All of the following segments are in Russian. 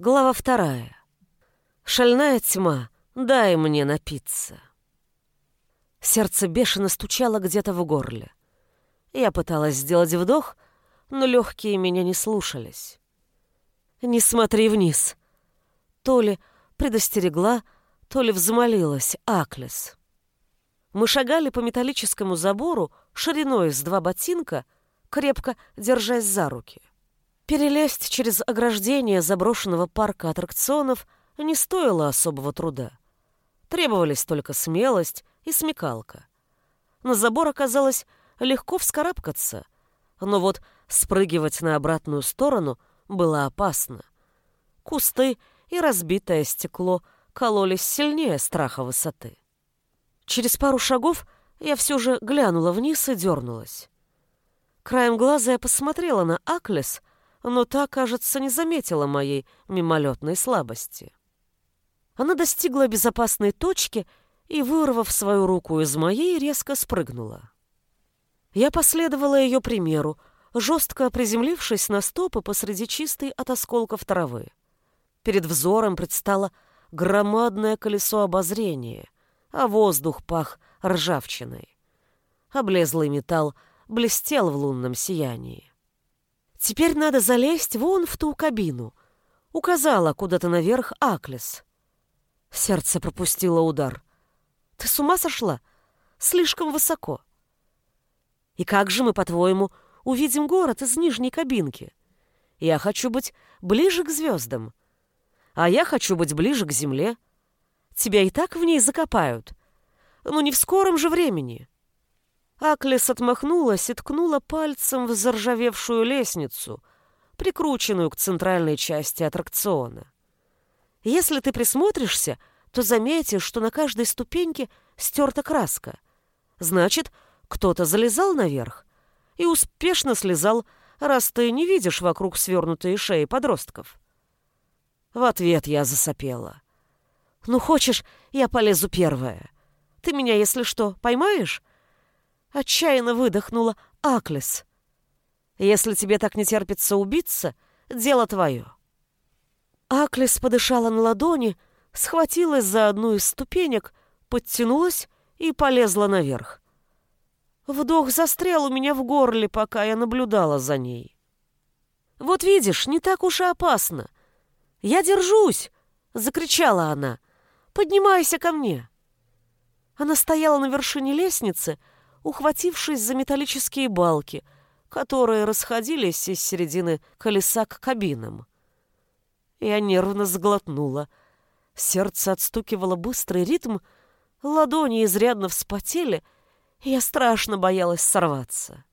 Глава вторая. Шальная тьма, дай мне напиться. Сердце бешено стучало где-то в горле. Я пыталась сделать вдох, но легкие меня не слушались. «Не смотри вниз!» То ли предостерегла, то ли взмолилась Аклес. Мы шагали по металлическому забору шириной с два ботинка, крепко держась за руки. Перелезть через ограждение заброшенного парка аттракционов не стоило особого труда. Требовались только смелость и смекалка. На забор оказалось легко вскарабкаться, но вот спрыгивать на обратную сторону было опасно. Кусты и разбитое стекло кололись сильнее страха высоты. Через пару шагов я все же глянула вниз и дернулась. Краем глаза я посмотрела на Аклес, но та, кажется, не заметила моей мимолетной слабости. Она достигла безопасной точки и, вырвав свою руку из моей, резко спрыгнула. Я последовала ее примеру, жестко приземлившись на стопы посреди чистой от осколков травы. Перед взором предстало громадное колесо обозрения, а воздух пах ржавчиной. Облезлый металл блестел в лунном сиянии. Теперь надо залезть вон в ту кабину. Указала куда-то наверх Аклес. Сердце пропустило удар. Ты с ума сошла? Слишком высоко. И как же мы, по-твоему, увидим город из нижней кабинки? Я хочу быть ближе к звездам. А я хочу быть ближе к земле. Тебя и так в ней закопают. Но не в скором же времени. Аклес отмахнулась и ткнула пальцем в заржавевшую лестницу, прикрученную к центральной части аттракциона. Если ты присмотришься, то заметишь, что на каждой ступеньке стерта краска. Значит, кто-то залезал наверх и успешно слезал, раз ты не видишь вокруг свернутые шеи подростков. В ответ я засопела. «Ну, хочешь, я полезу первая? Ты меня, если что, поймаешь?» Отчаянно выдохнула Аклес. «Если тебе так не терпится убиться, дело твое». Аклес подышала на ладони, схватилась за одну из ступенек, подтянулась и полезла наверх. Вдох застрял у меня в горле, пока я наблюдала за ней. «Вот видишь, не так уж и опасно. Я держусь!» — закричала она. «Поднимайся ко мне!» Она стояла на вершине лестницы, ухватившись за металлические балки, которые расходились из середины колеса к кабинам. Я нервно сглотнула. Сердце отстукивало быстрый ритм, ладони изрядно вспотели, и я страшно боялась сорваться.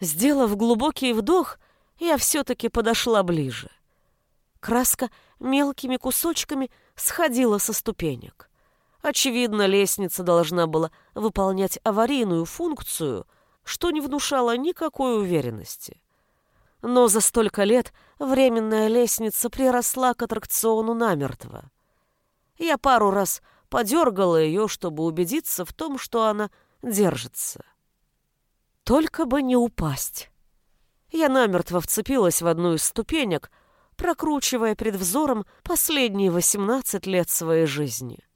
Сделав глубокий вдох, я все-таки подошла ближе. Краска мелкими кусочками сходила со ступенек. Очевидно, лестница должна была выполнять аварийную функцию, что не внушало никакой уверенности. Но за столько лет временная лестница приросла к аттракциону намертво. Я пару раз подергала ее, чтобы убедиться в том, что она держится. Только бы не упасть. Я намертво вцепилась в одну из ступенек, прокручивая перед взором последние 18 лет своей жизни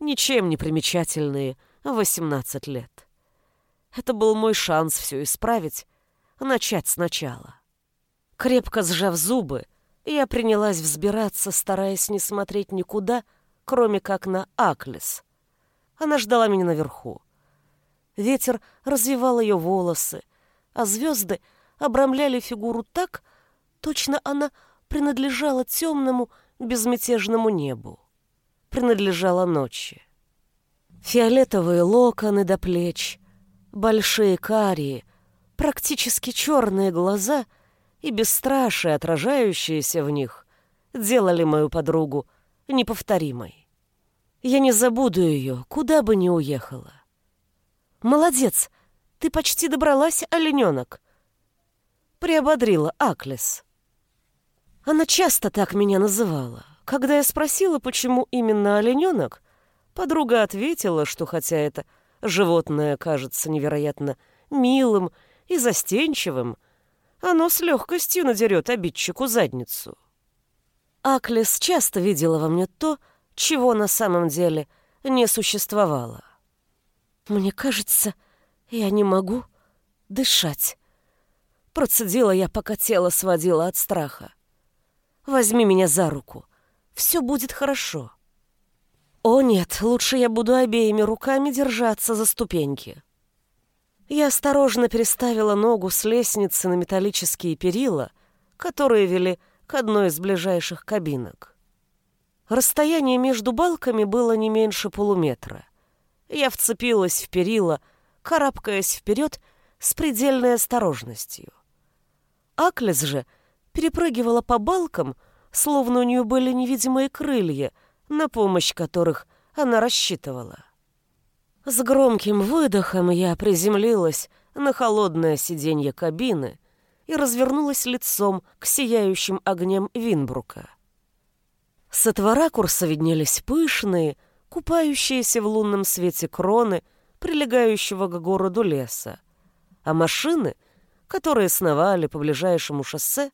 ничем не примечательные 18 лет. Это был мой шанс все исправить, начать сначала. Крепко сжав зубы, я принялась взбираться, стараясь не смотреть никуда, кроме как на Аклес. Она ждала меня наверху. Ветер развивал ее волосы, а звезды обрамляли фигуру так, точно она принадлежала темному безмятежному небу принадлежала ночи. Фиолетовые локоны до плеч, большие карие, практически черные глаза и бесстрашие, отражающиеся в них, делали мою подругу неповторимой. Я не забуду ее, куда бы ни уехала. «Молодец! Ты почти добралась, олененок!» Приободрила Аклес. Она часто так меня называла. Когда я спросила, почему именно олененок, подруга ответила, что хотя это животное кажется невероятно милым и застенчивым, оно с легкостью надерет обидчику задницу. Аклес часто видела во мне то, чего на самом деле не существовало. «Мне кажется, я не могу дышать», — процедила я, пока тело сводило от страха. «Возьми меня за руку. Все будет хорошо». «О нет, лучше я буду обеими руками держаться за ступеньки». Я осторожно переставила ногу с лестницы на металлические перила, которые вели к одной из ближайших кабинок. Расстояние между балками было не меньше полуметра. Я вцепилась в перила, карабкаясь вперед с предельной осторожностью. Аклес же перепрыгивала по балкам, словно у нее были невидимые крылья, на помощь которых она рассчитывала. С громким выдохом я приземлилась на холодное сиденье кабины и развернулась лицом к сияющим огням Винбрука. С этого ракурса виднелись пышные, купающиеся в лунном свете кроны, прилегающего к городу леса, а машины, которые сновали по ближайшему шоссе,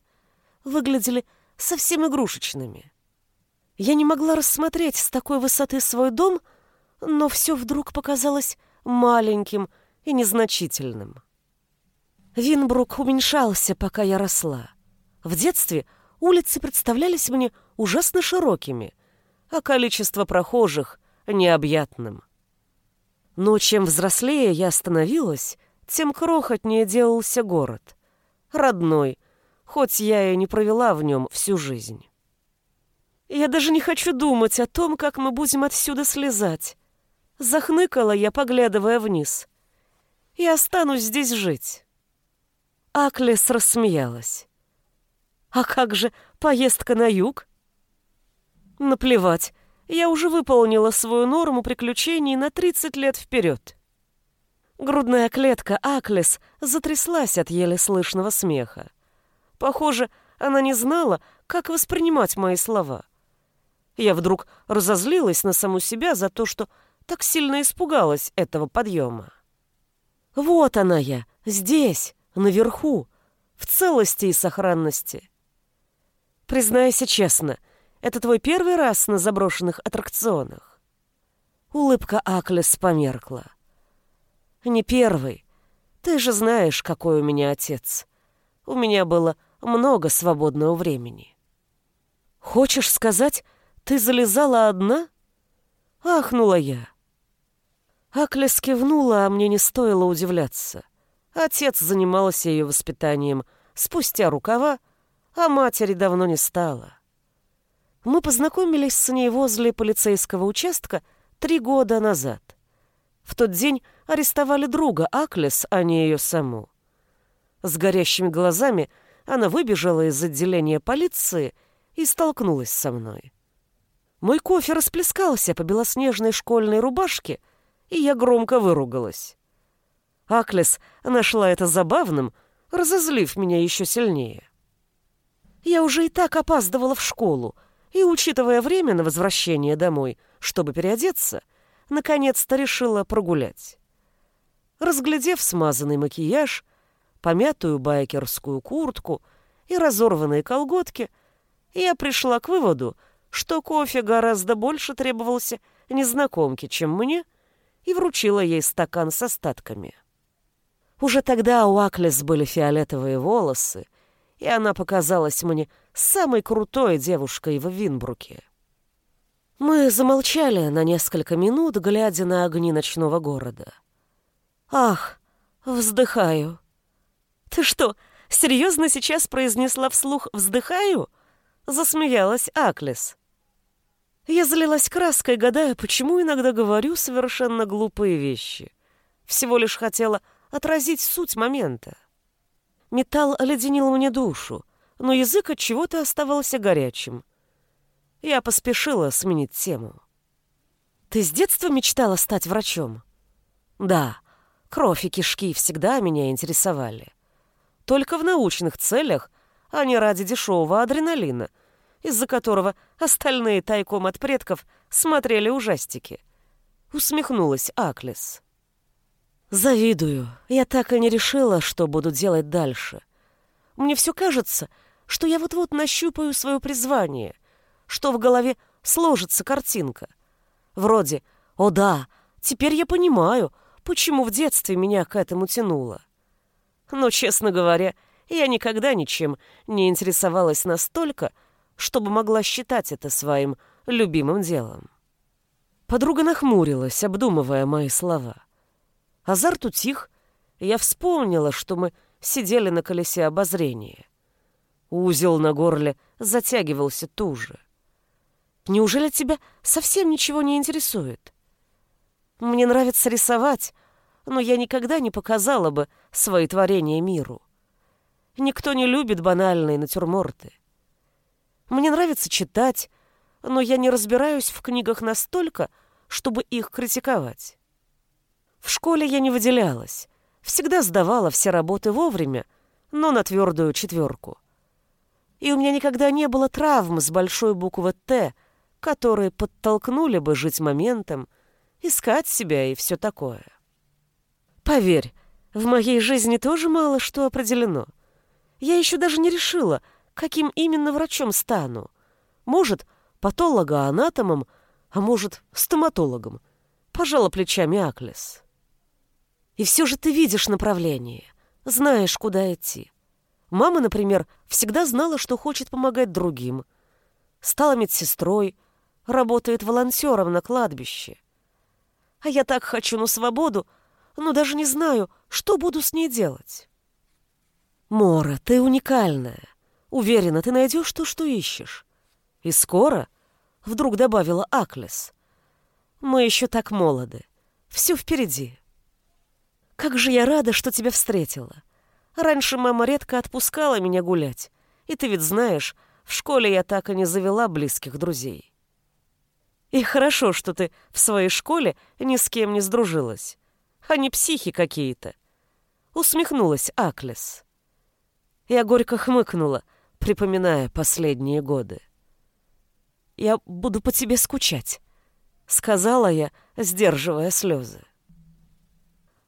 выглядели совсем игрушечными. Я не могла рассмотреть с такой высоты свой дом — но все вдруг показалось маленьким и незначительным. Винбрук уменьшался, пока я росла. В детстве улицы представлялись мне ужасно широкими, а количество прохожих — необъятным. Но чем взрослее я становилась, тем крохотнее делался город. Родной, хоть я и не провела в нем всю жизнь. Я даже не хочу думать о том, как мы будем отсюда слезать. Захныкала я, поглядывая вниз. «Я останусь здесь жить». Аклес рассмеялась. «А как же поездка на юг?» «Наплевать, я уже выполнила свою норму приключений на 30 лет вперед». Грудная клетка Аклес затряслась от еле слышного смеха. Похоже, она не знала, как воспринимать мои слова. Я вдруг разозлилась на саму себя за то, что так сильно испугалась этого подъема. Вот она я, здесь, наверху, в целости и сохранности. Признайся честно, это твой первый раз на заброшенных аттракционах? Улыбка Аклес померкла. Не первый. Ты же знаешь, какой у меня отец. У меня было много свободного времени. Хочешь сказать, ты залезала одна? Ахнула я. Аклес кивнула, а мне не стоило удивляться. Отец занимался ее воспитанием спустя рукава, а матери давно не стало. Мы познакомились с ней возле полицейского участка три года назад. В тот день арестовали друга Аклес, а не ее саму. С горящими глазами она выбежала из отделения полиции и столкнулась со мной. Мой кофе расплескался по белоснежной школьной рубашке — и я громко выругалась. Аклес нашла это забавным, разозлив меня еще сильнее. Я уже и так опаздывала в школу, и, учитывая время на возвращение домой, чтобы переодеться, наконец-то решила прогулять. Разглядев смазанный макияж, помятую байкерскую куртку и разорванные колготки, я пришла к выводу, что кофе гораздо больше требовался незнакомке, чем мне — и вручила ей стакан с остатками. Уже тогда у Аклес были фиолетовые волосы, и она показалась мне самой крутой девушкой в Винбруке. Мы замолчали на несколько минут, глядя на огни ночного города. «Ах, вздыхаю!» «Ты что, серьезно сейчас произнесла вслух «вздыхаю»?» Засмеялась Аклес. Я залилась краской, гадая, почему иногда говорю совершенно глупые вещи. Всего лишь хотела отразить суть момента. Металл оледенил мне душу, но язык от чего-то оставался горячим. Я поспешила сменить тему. «Ты с детства мечтала стать врачом?» «Да, кровь и кишки всегда меня интересовали. Только в научных целях, а не ради дешевого адреналина — из-за которого остальные тайком от предков смотрели ужастики. Усмехнулась Аклес. «Завидую. Я так и не решила, что буду делать дальше. Мне все кажется, что я вот-вот нащупаю свое призвание, что в голове сложится картинка. Вроде «О да, теперь я понимаю, почему в детстве меня к этому тянуло». Но, честно говоря, я никогда ничем не интересовалась настолько, чтобы могла считать это своим любимым делом. Подруга нахмурилась, обдумывая мои слова. Азарт утих, я вспомнила, что мы сидели на колесе обозрения. Узел на горле затягивался туже. Неужели тебя совсем ничего не интересует? Мне нравится рисовать, но я никогда не показала бы свои творения миру. Никто не любит банальные натюрморты. Мне нравится читать, но я не разбираюсь в книгах настолько, чтобы их критиковать. В школе я не выделялась, всегда сдавала все работы вовремя, но на твердую четверку. И у меня никогда не было травм с большой буквы «Т», которые подтолкнули бы жить моментом, искать себя и все такое. Поверь, в моей жизни тоже мало что определено. Я еще даже не решила, каким именно врачом стану. Может, патологоанатомом, а может, стоматологом. Пожала плечами Аклес. И все же ты видишь направление, знаешь, куда идти. Мама, например, всегда знала, что хочет помогать другим. Стала медсестрой, работает волонтером на кладбище. А я так хочу на свободу, но даже не знаю, что буду с ней делать. Мора, ты уникальная. Уверена, ты найдешь то, что ищешь. И скоро, вдруг добавила Аклес, мы еще так молоды. Все впереди. Как же я рада, что тебя встретила. Раньше мама редко отпускала меня гулять. И ты ведь знаешь, в школе я так и не завела близких друзей. И хорошо, что ты в своей школе ни с кем не сдружилась. Они психи какие-то. Усмехнулась Аклес. Я горько хмыкнула, припоминая последние годы. «Я буду по тебе скучать», — сказала я, сдерживая слезы.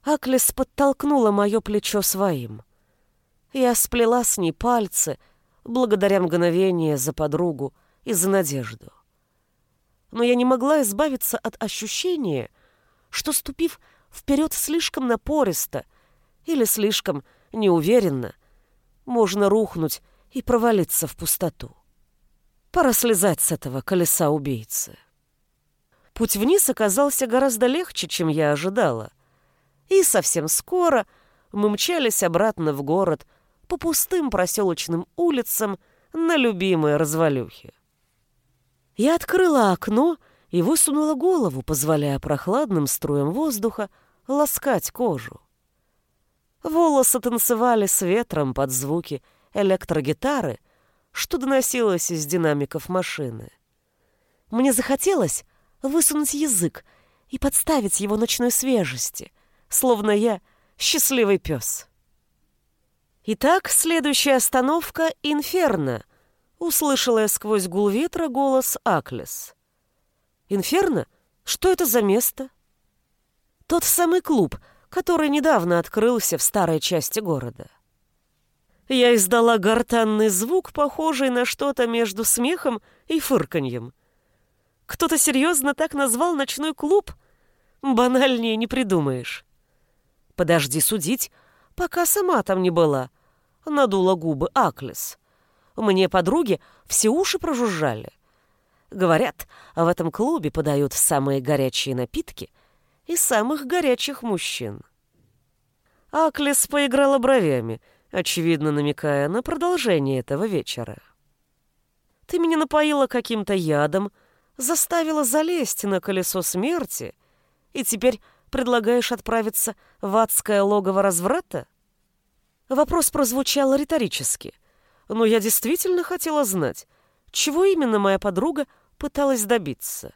Аклес подтолкнула мое плечо своим. Я сплела с ней пальцы, благодаря мгновение за подругу и за надежду. Но я не могла избавиться от ощущения, что, ступив вперед слишком напористо или слишком неуверенно, можно рухнуть и провалиться в пустоту. Пора слезать с этого колеса убийцы. Путь вниз оказался гораздо легче, чем я ожидала. И совсем скоро мы мчались обратно в город по пустым проселочным улицам на любимые развалюхи. Я открыла окно и высунула голову, позволяя прохладным струям воздуха ласкать кожу. Волосы танцевали с ветром под звуки электрогитары, что доносилось из динамиков машины. Мне захотелось высунуть язык и подставить его ночной свежести, словно я счастливый пес. Итак, следующая остановка — Инферно, услышала я сквозь гул ветра голос Аклес. Инферно? Что это за место? Тот самый клуб, который недавно открылся в старой части города. Я издала гортанный звук, похожий на что-то между смехом и фырканьем. Кто-то серьезно так назвал ночной клуб? Банальнее не придумаешь. Подожди судить, пока сама там не была. Надула губы Аклес. Мне подруги все уши прожужжали. Говорят, в этом клубе подают самые горячие напитки и самых горячих мужчин. Аклес поиграла бровями, очевидно намекая на продолжение этого вечера. «Ты меня напоила каким-то ядом, заставила залезть на колесо смерти и теперь предлагаешь отправиться в адское логово разврата?» Вопрос прозвучал риторически, но я действительно хотела знать, чего именно моя подруга пыталась добиться.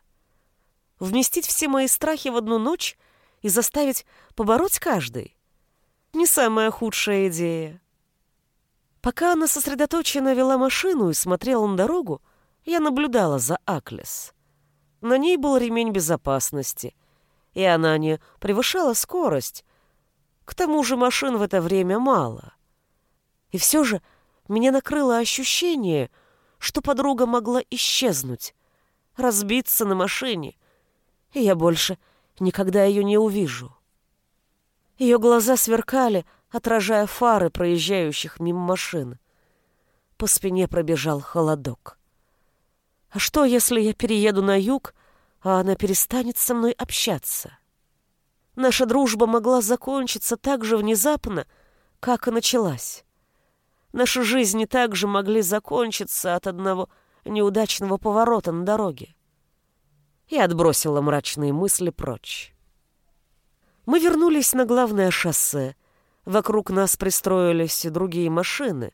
Вместить все мои страхи в одну ночь и заставить побороть каждый? Не самая худшая идея. Пока она сосредоточенно вела машину и смотрела на дорогу, я наблюдала за Аклес. На ней был ремень безопасности, и она не превышала скорость. К тому же машин в это время мало. И все же меня накрыло ощущение, что подруга могла исчезнуть, разбиться на машине, и я больше никогда ее не увижу. Ее глаза сверкали, отражая фары проезжающих мимо машин. По спине пробежал холодок. А что, если я перееду на юг, а она перестанет со мной общаться? Наша дружба могла закончиться так же внезапно, как и началась. Наши жизни также могли закончиться от одного неудачного поворота на дороге. Я отбросила мрачные мысли прочь. Мы вернулись на главное шоссе. Вокруг нас пристроились и другие машины,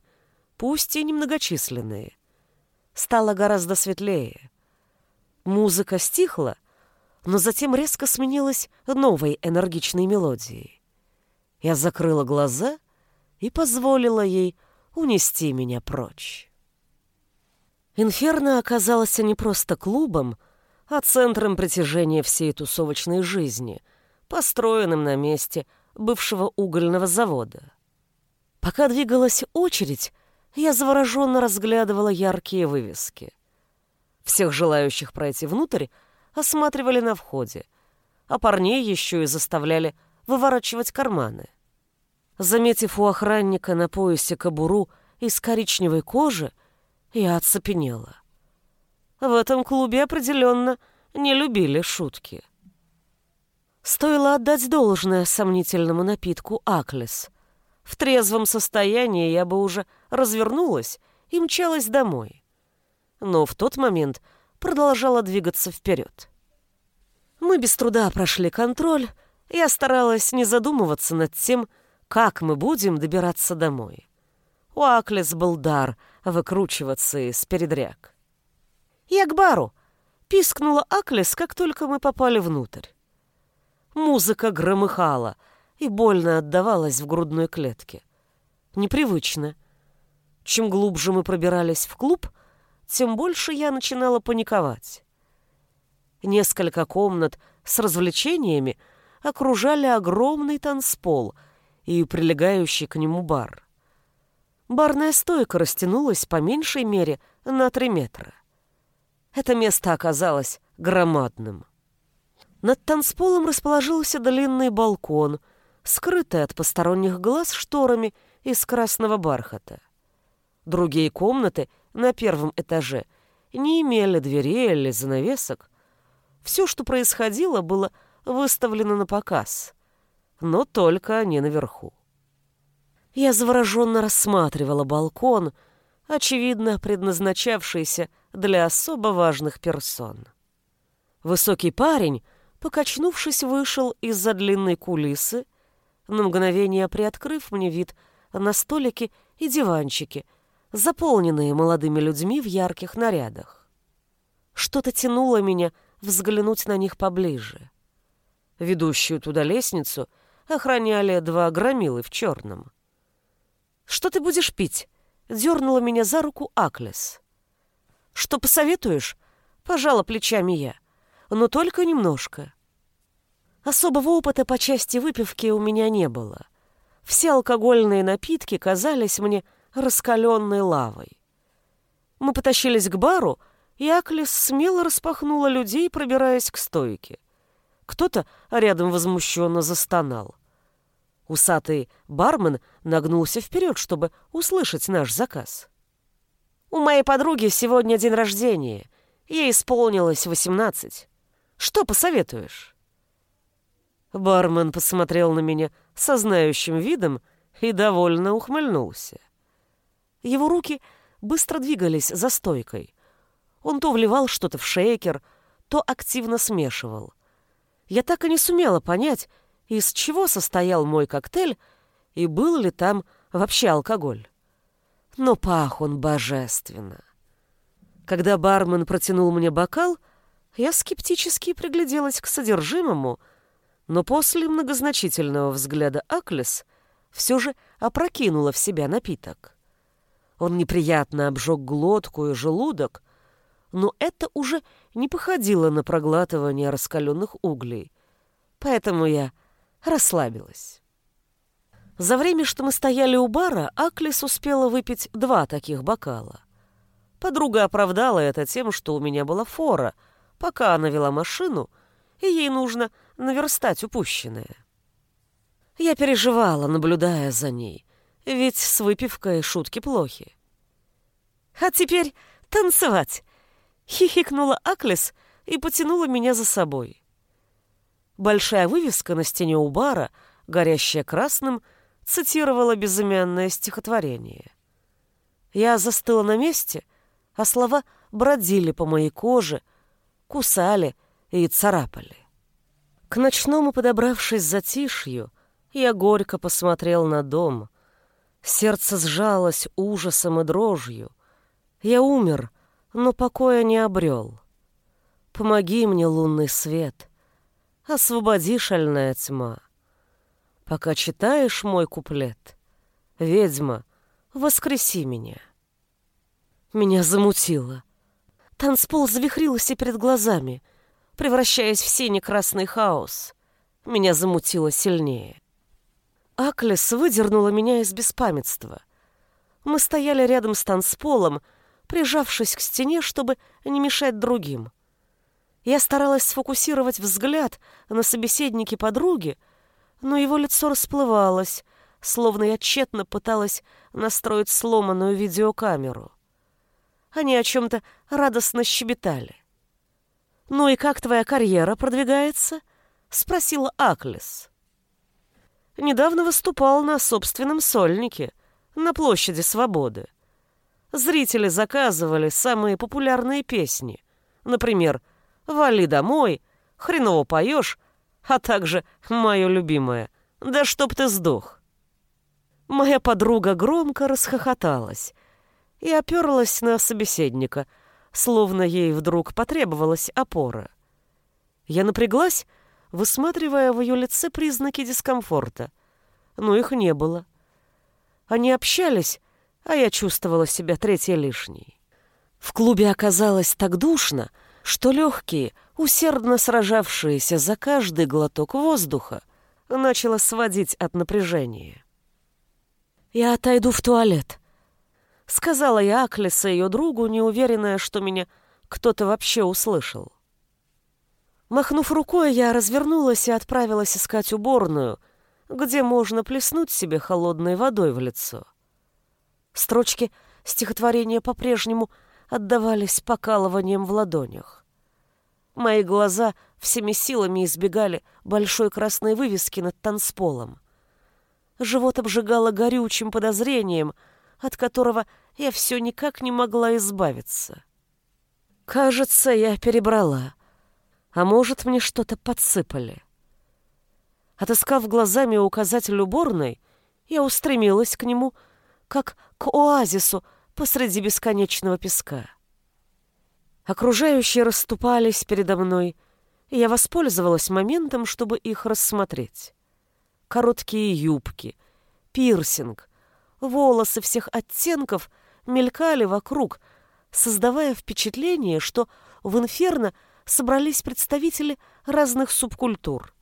пусть и немногочисленные. Стало гораздо светлее. Музыка стихла, но затем резко сменилась новой энергичной мелодией. Я закрыла глаза и позволила ей унести меня прочь. Инферно оказалось не просто клубом, а центром притяжения всей тусовочной жизни, построенным на месте бывшего угольного завода. Пока двигалась очередь, я завороженно разглядывала яркие вывески. Всех желающих пройти внутрь осматривали на входе, а парней еще и заставляли выворачивать карманы. Заметив у охранника на поясе кобуру из коричневой кожи, я оцепенела. В этом клубе определенно не любили шутки. Стоило отдать должное сомнительному напитку «Аклес». В трезвом состоянии я бы уже развернулась и мчалась домой. Но в тот момент продолжала двигаться вперед. Мы без труда прошли контроль, я старалась не задумываться над тем, как мы будем добираться домой. У Аклес был дар выкручиваться из передряг. «Я к бару!» — пискнула Аклес, как только мы попали внутрь. Музыка громыхала и больно отдавалась в грудной клетке. Непривычно. Чем глубже мы пробирались в клуб, тем больше я начинала паниковать. Несколько комнат с развлечениями окружали огромный танцпол и прилегающий к нему бар. Барная стойка растянулась по меньшей мере на три метра. Это место оказалось громадным. Над танцполом расположился длинный балкон, скрытый от посторонних глаз шторами из красного бархата. Другие комнаты на первом этаже не имели дверей или занавесок. Все, что происходило, было выставлено на показ, но только не наверху. Я завороженно рассматривала балкон, очевидно предназначавшийся для особо важных персон. Высокий парень, покачнувшись, вышел из-за длинной кулисы, на мгновение приоткрыв мне вид на столики и диванчики — заполненные молодыми людьми в ярких нарядах. Что-то тянуло меня взглянуть на них поближе. Ведущую туда лестницу охраняли два громилы в черном. «Что ты будешь пить?» — дернула меня за руку Аклес. «Что посоветуешь?» — пожала плечами я. «Но только немножко». Особого опыта по части выпивки у меня не было. Все алкогольные напитки казались мне раскаленной лавой. Мы потащились к бару, и Аклис смело распахнула людей, пробираясь к стойке. Кто-то рядом возмущенно застонал. Усатый бармен нагнулся вперед, чтобы услышать наш заказ. «У моей подруги сегодня день рождения. Ей исполнилось восемнадцать. Что посоветуешь?» Бармен посмотрел на меня со знающим видом и довольно ухмыльнулся. Его руки быстро двигались за стойкой. Он то вливал что-то в шейкер, то активно смешивал. Я так и не сумела понять, из чего состоял мой коктейль и был ли там вообще алкоголь. Но пах он божественно. Когда бармен протянул мне бокал, я скептически пригляделась к содержимому, но после многозначительного взгляда Аклес все же опрокинула в себя напиток. Он неприятно обжег глотку и желудок, но это уже не походило на проглатывание раскаленных углей, поэтому я расслабилась. За время, что мы стояли у бара, Аклис успела выпить два таких бокала. Подруга оправдала это тем, что у меня была фора, пока она вела машину, и ей нужно наверстать упущенное. Я переживала, наблюдая за ней, ведь с выпивкой шутки плохи. «А теперь танцевать!» — хихикнула Аклес и потянула меня за собой. Большая вывеска на стене у бара, горящая красным, цитировала безымянное стихотворение. Я застыла на месте, а слова бродили по моей коже, кусали и царапали. К ночному подобравшись затишью, я горько посмотрел на дом. Сердце сжалось ужасом и дрожью. Я умер, но покоя не обрел. Помоги мне, лунный свет, освободи шальная тьма. Пока читаешь мой куплет, ведьма, воскреси меня. Меня замутило. Танцпол завихрился перед глазами, превращаясь в синий-красный хаос. Меня замутило сильнее. Аклес выдернула меня из беспамятства. Мы стояли рядом с танцполом, прижавшись к стене, чтобы не мешать другим. Я старалась сфокусировать взгляд на собеседнике подруги, но его лицо расплывалось, словно я тщетно пыталась настроить сломанную видеокамеру. Они о чем-то радостно щебетали. «Ну и как твоя карьера продвигается?» — спросила Аклес. Недавно выступал на собственном сольнике, на площади Свободы. Зрители заказывали самые популярные песни. Например, «Вали домой», «Хреново поешь», а также «Мое любимое», «Да чтоб ты сдох». Моя подруга громко расхохоталась и оперлась на собеседника, словно ей вдруг потребовалась опора. Я напряглась, высматривая в ее лице признаки дискомфорта, но их не было. Они общались, а я чувствовала себя третьей лишней. В клубе оказалось так душно, что легкие, усердно сражавшиеся за каждый глоток воздуха, начало сводить от напряжения. «Я отойду в туалет», — сказала я Аклиса ее другу, неуверенная, что меня кто-то вообще услышал. Махнув рукой, я развернулась и отправилась искать уборную, где можно плеснуть себе холодной водой в лицо. Строчки стихотворения по-прежнему отдавались покалыванием в ладонях. Мои глаза всеми силами избегали большой красной вывески над танцполом. Живот обжигало горючим подозрением, от которого я все никак не могла избавиться. Кажется, я перебрала. А может, мне что-то подсыпали. Отыскав глазами указатель уборной, я устремилась к нему, как к оазису посреди бесконечного песка. Окружающие расступались передо мной, и я воспользовалась моментом, чтобы их рассмотреть. Короткие юбки, пирсинг, волосы всех оттенков мелькали вокруг, создавая впечатление, что в инферно собрались представители разных субкультур.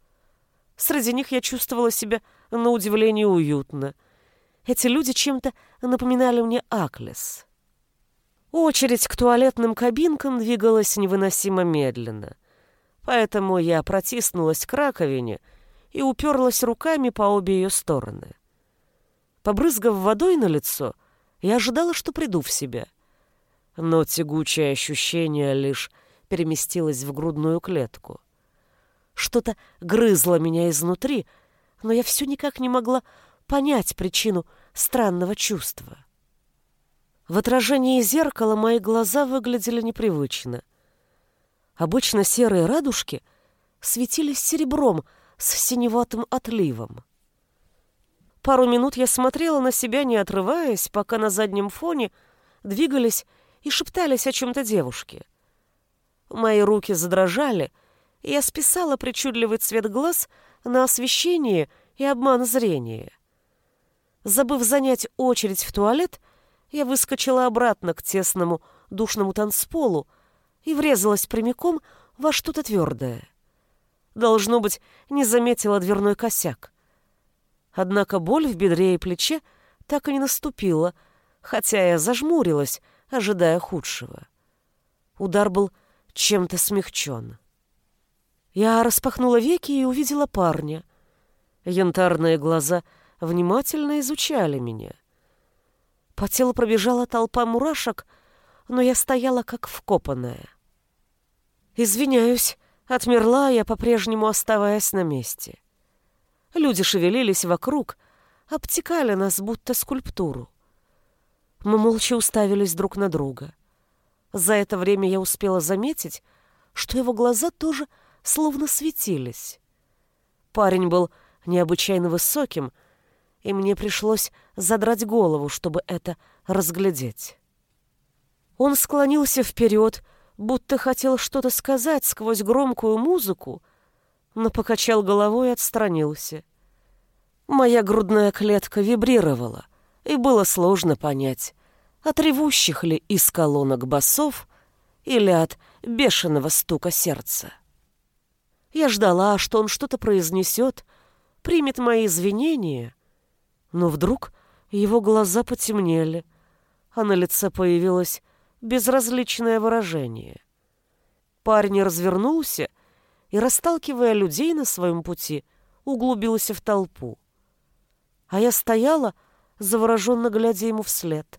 Среди них я чувствовала себя на удивление уютно — эти люди чем-то напоминали мне Аклес. Очередь к туалетным кабинкам двигалась невыносимо медленно. Поэтому я протиснулась к раковине и уперлась руками по обе ее стороны. Побрызгав водой на лицо, я ожидала, что приду в себя. Но тягучее ощущение лишь переместилось в грудную клетку. Что-то грызло меня изнутри, но я все никак не могла понять причину странного чувства. В отражении зеркала мои глаза выглядели непривычно. Обычно серые радужки светились серебром с синеватым отливом. Пару минут я смотрела на себя, не отрываясь, пока на заднем фоне двигались и шептались о чем-то девушки. Мои руки задрожали, и я списала причудливый цвет глаз на освещение и обман зрения. Забыв занять очередь в туалет, я выскочила обратно к тесному душному танцполу и врезалась прямиком во что-то твердое. Должно быть, не заметила дверной косяк. Однако боль в бедре и плече так и не наступила, хотя я зажмурилась, ожидая худшего. Удар был чем-то смягчен. Я распахнула веки и увидела парня. Янтарные глаза внимательно изучали меня. По телу пробежала толпа мурашек, но я стояла как вкопанная. «Извиняюсь», — отмерла я, по-прежнему оставаясь на месте. Люди шевелились вокруг, обтекали нас, будто скульптуру. Мы молча уставились друг на друга. За это время я успела заметить, что его глаза тоже словно светились. Парень был необычайно высоким, и мне пришлось задрать голову, чтобы это разглядеть. Он склонился вперед, будто хотел что-то сказать сквозь громкую музыку, но покачал головой и отстранился. Моя грудная клетка вибрировала, и было сложно понять, от ревущих ли из колонок басов или от бешеного стука сердца. Я ждала, что он что-то произнесет, примет мои извинения, но вдруг его глаза потемнели, а на лице появилось безразличное выражение. Парень развернулся и, расталкивая людей на своем пути, углубился в толпу. А я стояла, завороженно глядя ему вслед.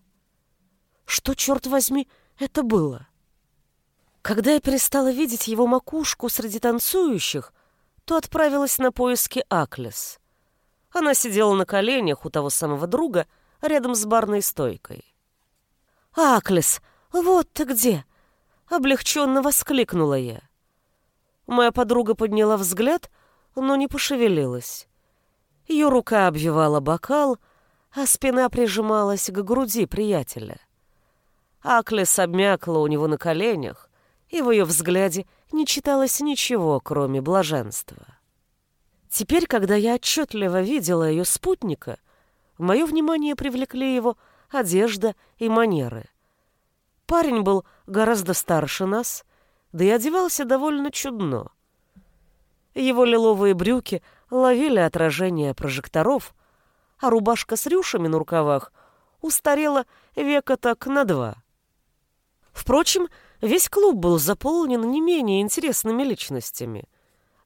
Что, черт возьми, это было? Когда я перестала видеть его макушку среди танцующих, то отправилась на поиски Аклес. Она сидела на коленях у того самого друга рядом с барной стойкой. «Аклес, вот ты где!» — облегченно воскликнула я. Моя подруга подняла взгляд, но не пошевелилась. Ее рука обвивала бокал, а спина прижималась к груди приятеля. Аклес обмякла у него на коленях, и в ее взгляде не читалось ничего, кроме блаженства. Теперь, когда я отчетливо видела ее спутника, мое внимание привлекли его одежда и манеры. Парень был гораздо старше нас, да и одевался довольно чудно. Его лиловые брюки ловили отражение прожекторов, а рубашка с рюшами на рукавах устарела века так на два. Впрочем, весь клуб был заполнен не менее интересными личностями.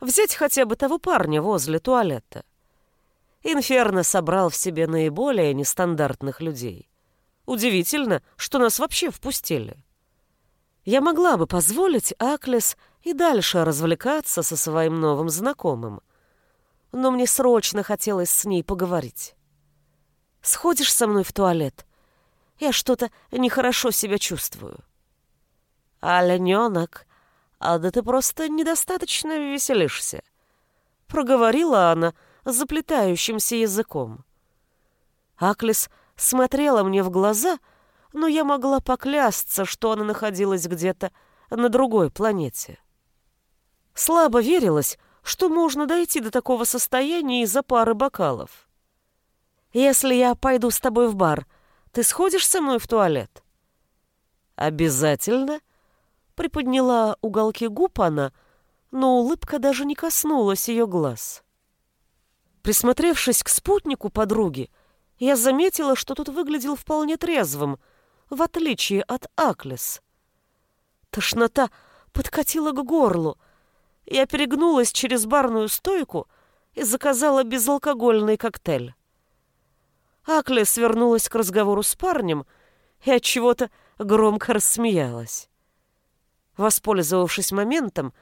Взять хотя бы того парня возле туалета. Инферно собрал в себе наиболее нестандартных людей. Удивительно, что нас вообще впустили. Я могла бы позволить Аклес и дальше развлекаться со своим новым знакомым, но мне срочно хотелось с ней поговорить. «Сходишь со мной в туалет? Я что-то нехорошо себя чувствую». «Олененок, а да ты просто недостаточно веселишься», — проговорила она заплетающимся языком. Аклес смотрела мне в глаза, но я могла поклясться, что она находилась где-то на другой планете. Слабо верилось, что можно дойти до такого состояния из-за пары бокалов. «Если я пойду с тобой в бар, ты сходишь со мной в туалет?» «Обязательно?» — приподняла уголки губ она, но улыбка даже не коснулась ее глаз. Присмотревшись к спутнику подруги, я заметила, что тот выглядел вполне трезвым, в отличие от Аклес. Тошнота подкатила к горлу — я перегнулась через барную стойку и заказала безалкогольный коктейль. Акля свернулась к разговору с парнем и от чего-то громко рассмеялась. Воспользовавшись моментом,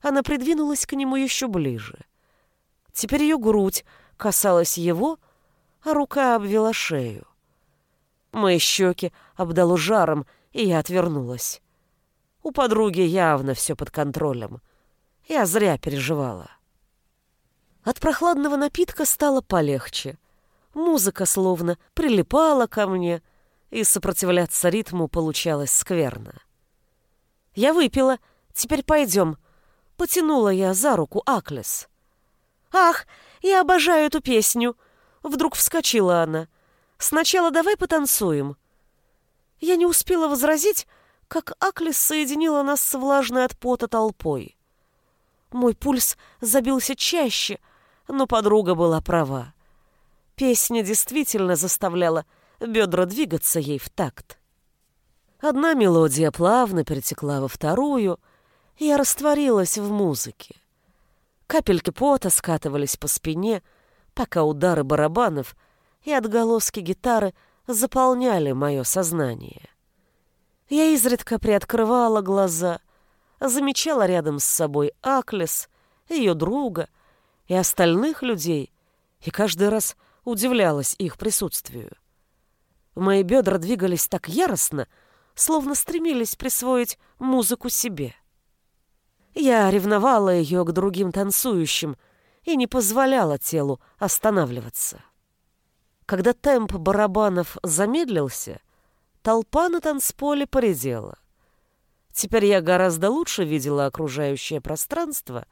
она придвинулась к нему еще ближе. Теперь ее грудь касалась его, а рука обвела шею. Мои щеки обдало жаром, и я отвернулась. У подруги явно все под контролем — я зря переживала. От прохладного напитка стало полегче. Музыка словно прилипала ко мне, и сопротивляться ритму получалось скверно. Я выпила, теперь пойдем. Потянула я за руку Аклес. «Ах, я обожаю эту песню!» Вдруг вскочила она. «Сначала давай потанцуем». Я не успела возразить, как Аклес соединила нас с влажной от пота толпой. Мой пульс забился чаще, но подруга была права. Песня действительно заставляла бедра двигаться ей в такт. Одна мелодия плавно перетекла во вторую, и я растворилась в музыке. Капельки пота скатывались по спине, пока удары барабанов и отголоски гитары заполняли мое сознание. Я изредка приоткрывала глаза, замечала рядом с собой Аклес, ее друга и остальных людей, и каждый раз удивлялась их присутствию. Мои бедра двигались так яростно, словно стремились присвоить музыку себе. Я ревновала ее к другим танцующим и не позволяла телу останавливаться. Когда темп барабанов замедлился, толпа на танцполе поредела. Теперь я гораздо лучше видела окружающее пространство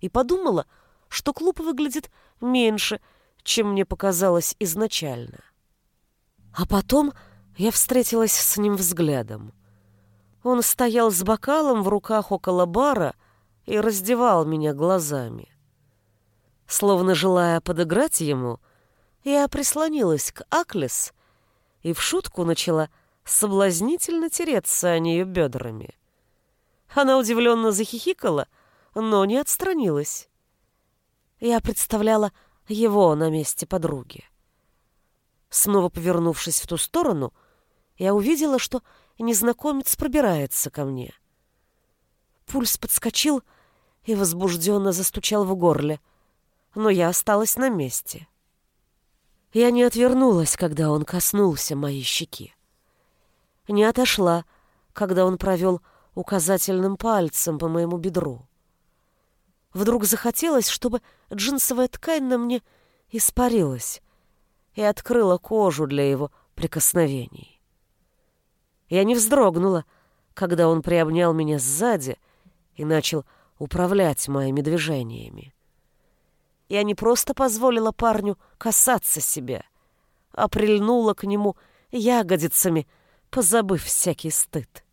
и подумала, что клуб выглядит меньше, чем мне показалось изначально. А потом я встретилась с ним взглядом. Он стоял с бокалом в руках около бара и раздевал меня глазами. Словно желая подыграть ему, я прислонилась к Аклес и в шутку начала соблазнительно тереться о нее бедрами. Она удивленно захихикала, но не отстранилась. Я представляла его на месте подруги. Снова повернувшись в ту сторону, я увидела, что незнакомец пробирается ко мне. Пульс подскочил и возбужденно застучал в горле, но я осталась на месте. Я не отвернулась, когда он коснулся моей щеки. Не отошла, когда он провел указательным пальцем по моему бедру. Вдруг захотелось, чтобы джинсовая ткань на мне испарилась и открыла кожу для его прикосновений. Я не вздрогнула, когда он приобнял меня сзади и начал управлять моими движениями. Я не просто позволила парню касаться себя, а прильнула к нему ягодицами, позабыв всякий стыд.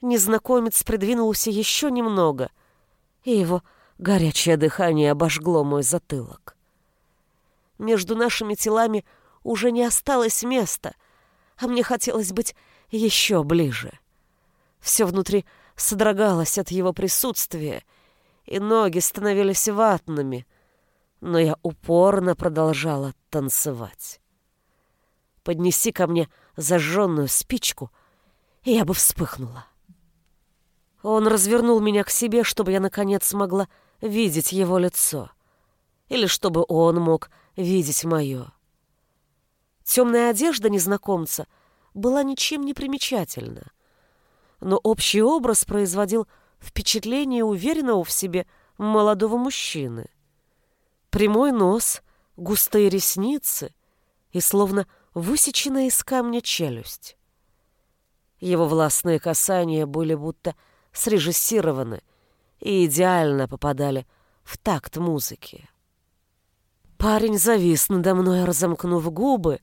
Незнакомец придвинулся еще немного, и его горячее дыхание обожгло мой затылок. Между нашими телами уже не осталось места, а мне хотелось быть еще ближе. Все внутри содрогалось от его присутствия, и ноги становились ватными, но я упорно продолжала танцевать. Поднеси ко мне зажженную спичку, и я бы вспыхнула. Он развернул меня к себе, чтобы я, наконец, смогла видеть его лицо. Или чтобы он мог видеть мое. Темная одежда незнакомца была ничем не примечательна, но общий образ производил впечатление уверенного в себе молодого мужчины. Прямой нос, густые ресницы и словно высеченная из камня челюсть. Его властные касания были будто срежиссированы и идеально попадали в такт музыки. Парень завис надо мной, разомкнув губы,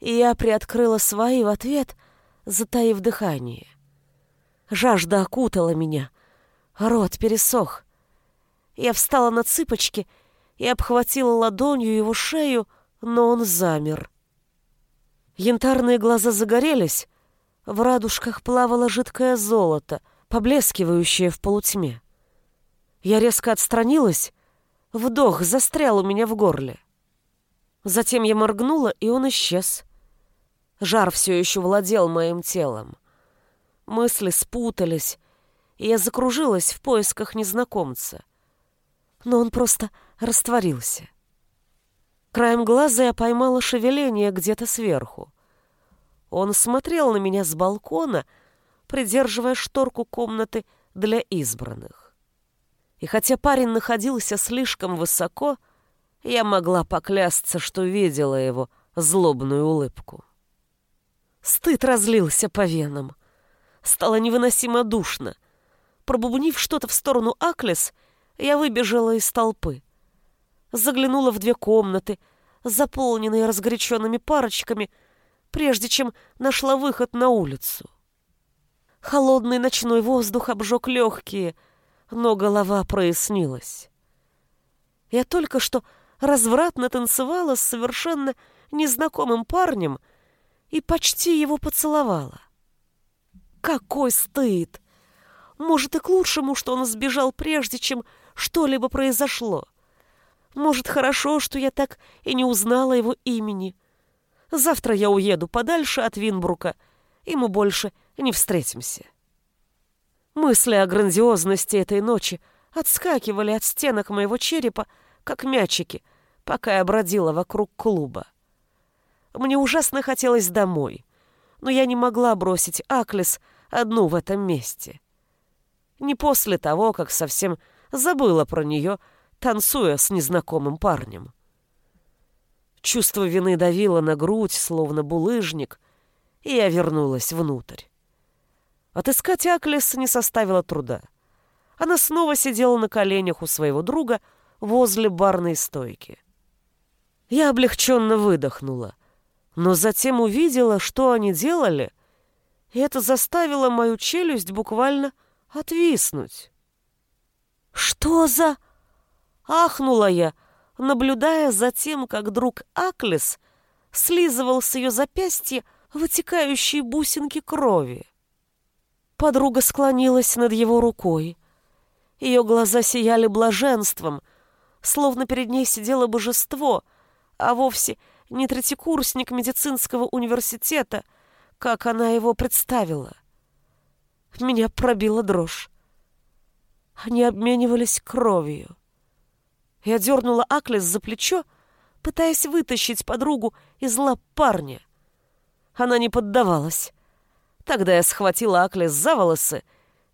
и я приоткрыла свои в ответ, затаив дыхание. Жажда окутала меня, рот пересох. Я встала на цыпочки и обхватила ладонью его шею, но он замер. Янтарные глаза загорелись, в радужках плавало жидкое золото — поблескивающее в полутьме. Я резко отстранилась, вдох застрял у меня в горле. Затем я моргнула, и он исчез. Жар все еще владел моим телом. Мысли спутались, и я закружилась в поисках незнакомца. Но он просто растворился. Краем глаза я поймала шевеление где-то сверху. Он смотрел на меня с балкона — придерживая шторку комнаты для избранных. И хотя парень находился слишком высоко, я могла поклясться, что видела его злобную улыбку. Стыд разлился по венам. Стало невыносимо душно. Пробубнив что-то в сторону Аклес, я выбежала из толпы. Заглянула в две комнаты, заполненные разгоряченными парочками, прежде чем нашла выход на улицу. Холодный ночной воздух обжег легкие, но голова прояснилась. Я только что развратно танцевала с совершенно незнакомым парнем и почти его поцеловала. Какой стыд! Может, и к лучшему, что он сбежал прежде, чем что-либо произошло. Может, хорошо, что я так и не узнала его имени. Завтра я уеду подальше от Винбрука, и мы больше не встретимся. Мысли о грандиозности этой ночи отскакивали от стенок моего черепа, как мячики, пока я бродила вокруг клуба. Мне ужасно хотелось домой, но я не могла бросить Аклес одну в этом месте. Не после того, как совсем забыла про нее, танцуя с незнакомым парнем. Чувство вины давило на грудь, словно булыжник, и я вернулась внутрь. Отыскать Аклес не составило труда. Она снова сидела на коленях у своего друга возле барной стойки. Я облегченно выдохнула, но затем увидела, что они делали, и это заставило мою челюсть буквально отвиснуть. «Что за...» — ахнула я, наблюдая за тем, как друг Аклес слизывал с ее запястья вытекающие бусинки крови. Подруга склонилась над его рукой. Ее глаза сияли блаженством, словно перед ней сидело божество, а вовсе не третьекурсник медицинского университета, как она его представила. Меня пробила дрожь. Они обменивались кровью. Я дернула Аклес за плечо, пытаясь вытащить подругу из лап парня. Она не поддавалась. Тогда я схватила Аклес за волосы,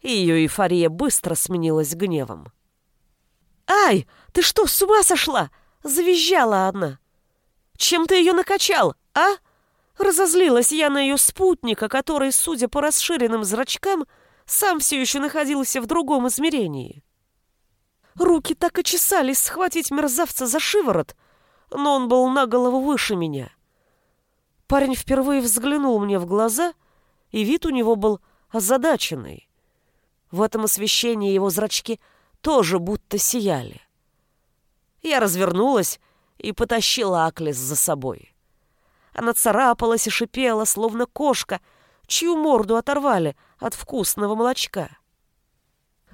и ее эйфория быстро сменилась гневом. «Ай, ты что, с ума сошла?» — завизжала она. «Чем ты ее накачал, а?» Разозлилась я на ее спутника, который, судя по расширенным зрачкам, сам все еще находился в другом измерении. Руки так и чесались схватить мерзавца за шиворот, но он был на голову выше меня. Парень впервые взглянул мне в глаза — и вид у него был озадаченный. В этом освещении его зрачки тоже будто сияли. Я развернулась и потащила Аклес за собой. Она царапалась и шипела, словно кошка, чью морду оторвали от вкусного молочка.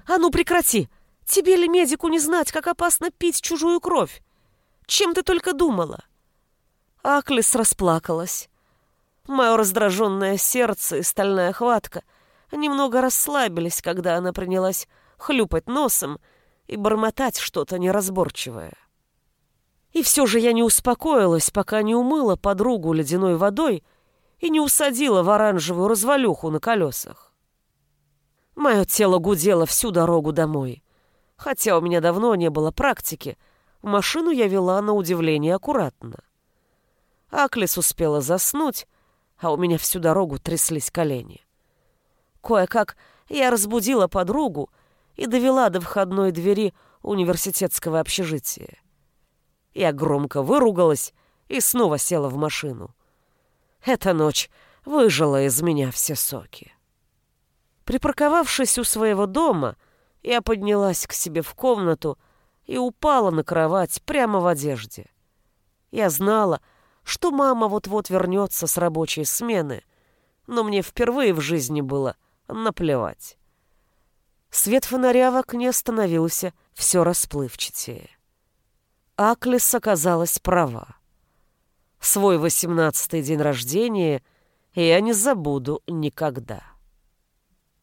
«А ну прекрати! Тебе ли медику не знать, как опасно пить чужую кровь? Чем ты только думала?» Аклес расплакалась. Мое раздраженное сердце и стальная хватка немного расслабились, когда она принялась хлюпать носом и бормотать что-то неразборчивое. И все же я не успокоилась, пока не умыла подругу ледяной водой и не усадила в оранжевую развалюху на колесах. Мое тело гудело всю дорогу домой. Хотя у меня давно не было практики, машину я вела на удивление аккуратно. Аклес успела заснуть, а у меня всю дорогу тряслись колени. Кое-как я разбудила подругу и довела до входной двери университетского общежития. Я громко выругалась и снова села в машину. Эта ночь выжила из меня все соки. Припарковавшись у своего дома, я поднялась к себе в комнату и упала на кровать прямо в одежде. Я знала, что мама вот-вот вернется с рабочей смены, но мне впервые в жизни было наплевать. Свет фонаря в окне становился все расплывчатее. Аклис оказалась права. Свой восемнадцатый день рождения я не забуду никогда.